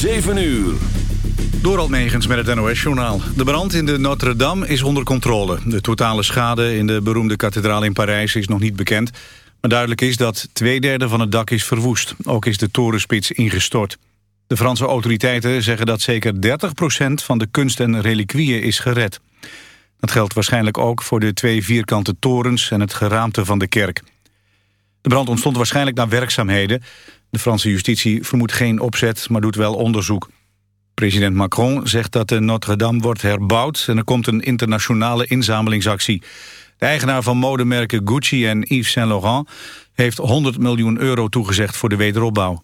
7 uur. Door Megens met het NOS-journaal. De brand in de Notre-Dame is onder controle. De totale schade in de beroemde kathedraal in Parijs is nog niet bekend. Maar duidelijk is dat twee derde van het dak is verwoest. Ook is de torenspits ingestort. De Franse autoriteiten zeggen dat zeker 30% van de kunst en reliquieën is gered. Dat geldt waarschijnlijk ook voor de twee vierkante torens en het geraamte van de kerk. De brand ontstond waarschijnlijk na werkzaamheden. De Franse justitie vermoedt geen opzet, maar doet wel onderzoek. President Macron zegt dat de Notre-Dame wordt herbouwd... en er komt een internationale inzamelingsactie. De eigenaar van modemerken Gucci en Yves Saint Laurent... heeft 100 miljoen euro toegezegd voor de wederopbouw.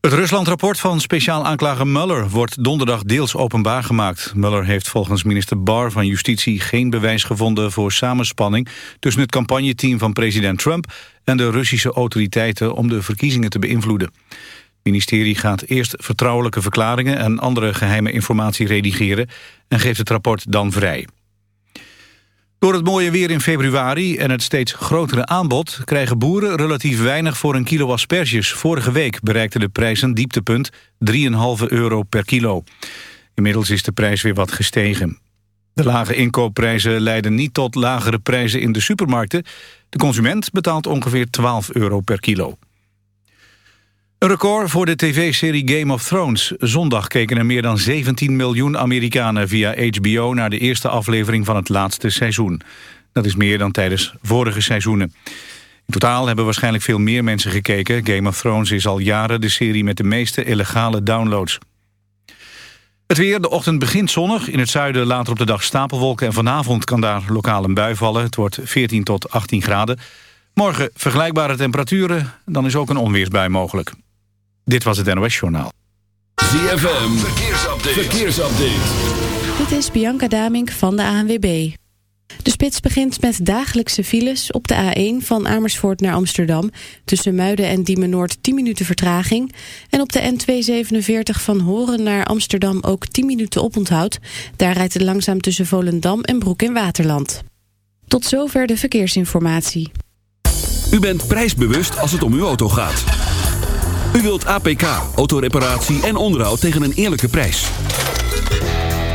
Het Rusland-rapport van speciaal aanklager Mueller wordt donderdag deels openbaar gemaakt. Mueller heeft volgens minister Barr van Justitie geen bewijs gevonden voor samenspanning tussen het campagneteam van president Trump en de Russische autoriteiten om de verkiezingen te beïnvloeden. Het ministerie gaat eerst vertrouwelijke verklaringen en andere geheime informatie redigeren en geeft het rapport dan vrij. Door het mooie weer in februari en het steeds grotere aanbod... krijgen boeren relatief weinig voor een kilo asperges. Vorige week bereikte de prijs een dieptepunt 3,5 euro per kilo. Inmiddels is de prijs weer wat gestegen. De lage inkoopprijzen leiden niet tot lagere prijzen in de supermarkten. De consument betaalt ongeveer 12 euro per kilo. Een record voor de tv-serie Game of Thrones. Zondag keken er meer dan 17 miljoen Amerikanen via HBO... naar de eerste aflevering van het laatste seizoen. Dat is meer dan tijdens vorige seizoenen. In totaal hebben waarschijnlijk veel meer mensen gekeken. Game of Thrones is al jaren de serie met de meeste illegale downloads. Het weer, de ochtend begint zonnig. In het zuiden later op de dag stapelwolken... en vanavond kan daar lokaal een bui vallen. Het wordt 14 tot 18 graden. Morgen vergelijkbare temperaturen, dan is ook een onweersbui mogelijk. Dit was het NOS Journaal. ZFM, verkeersupdate. verkeersupdate. Dit is Bianca Damink van de ANWB. De spits begint met dagelijkse files op de A1 van Amersfoort naar Amsterdam... tussen Muiden en Diemen Noord 10 minuten vertraging... en op de N247 van Horen naar Amsterdam ook 10 minuten oponthoud. Daar rijdt het langzaam tussen Volendam en Broek in Waterland. Tot zover de verkeersinformatie. U bent prijsbewust als het om uw auto gaat. U wilt APK, autoreparatie en onderhoud tegen een eerlijke prijs.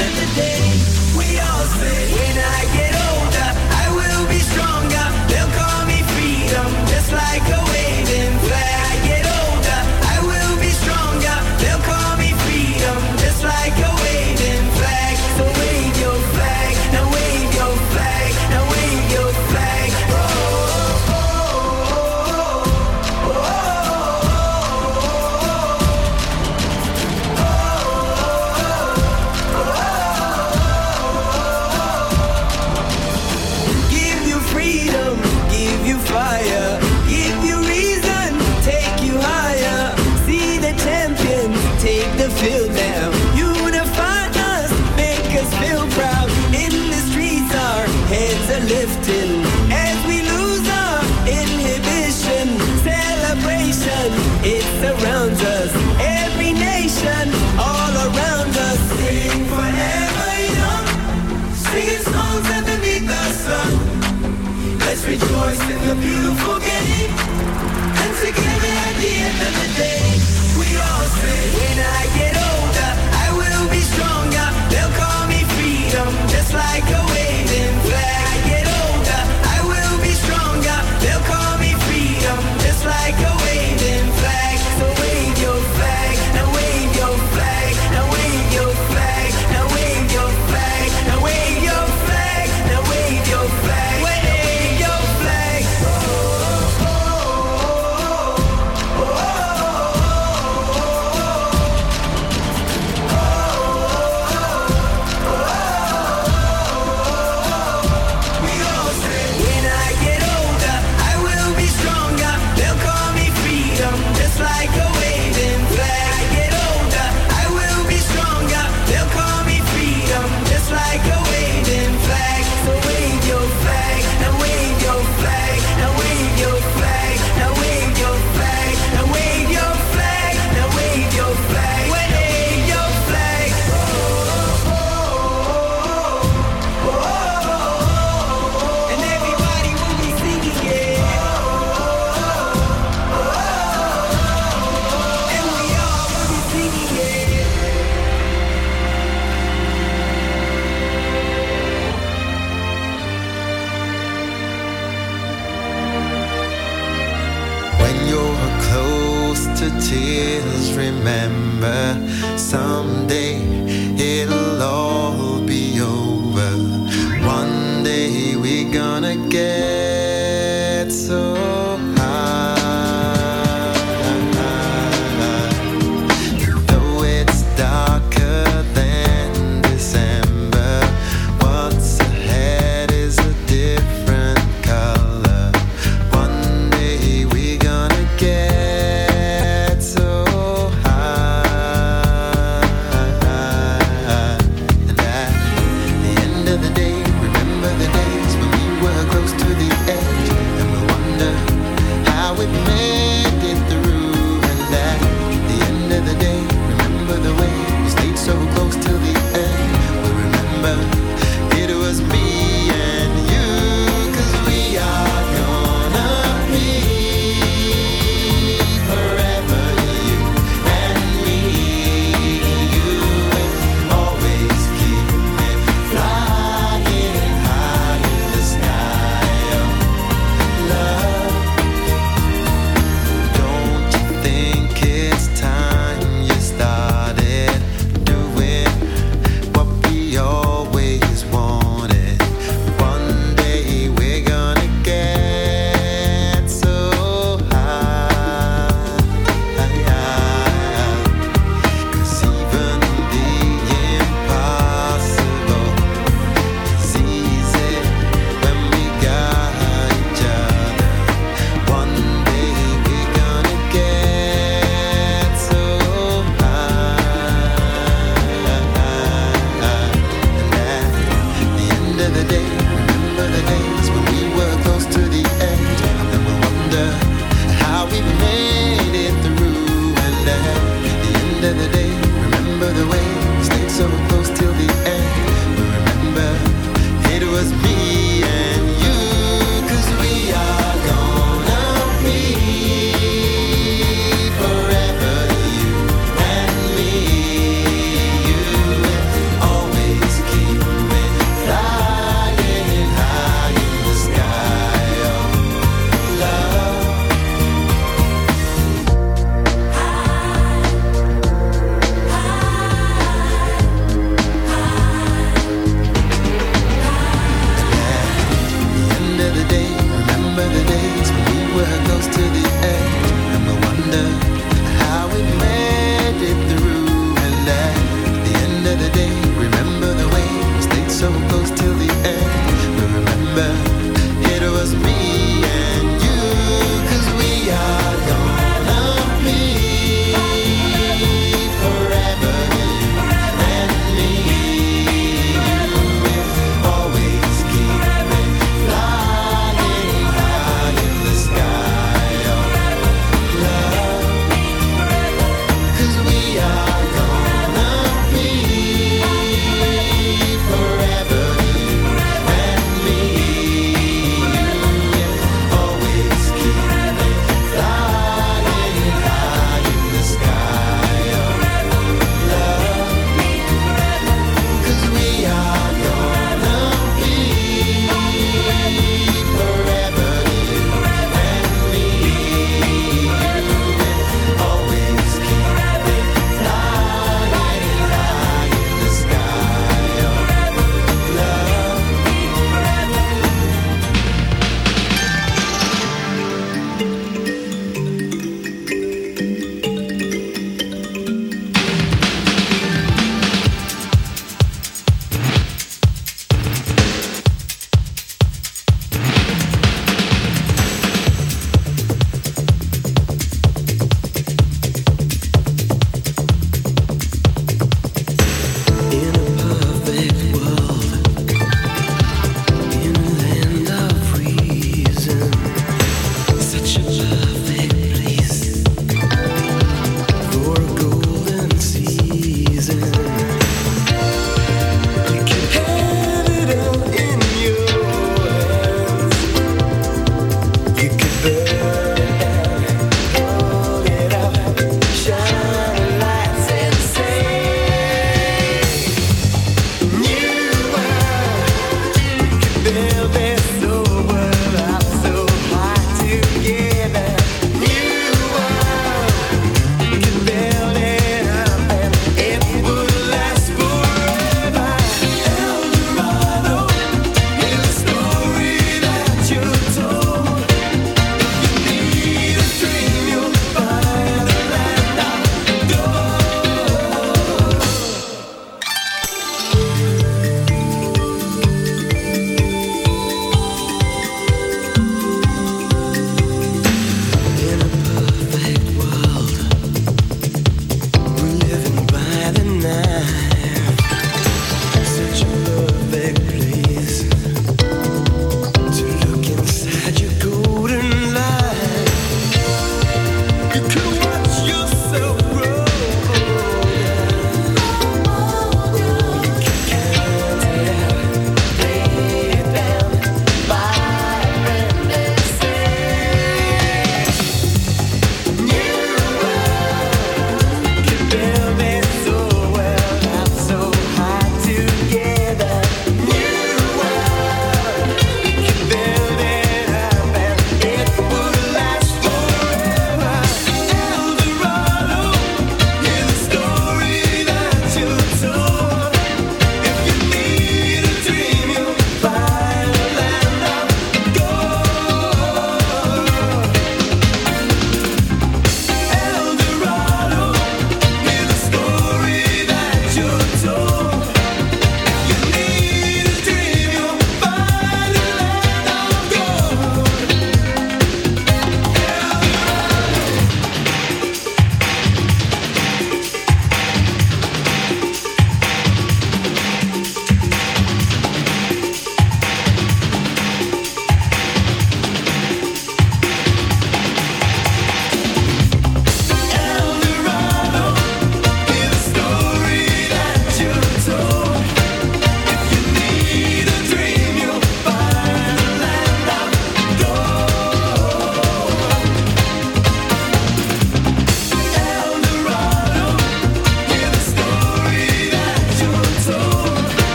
end of the day. Lost in the beautiful game And together at the end of the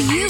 for you.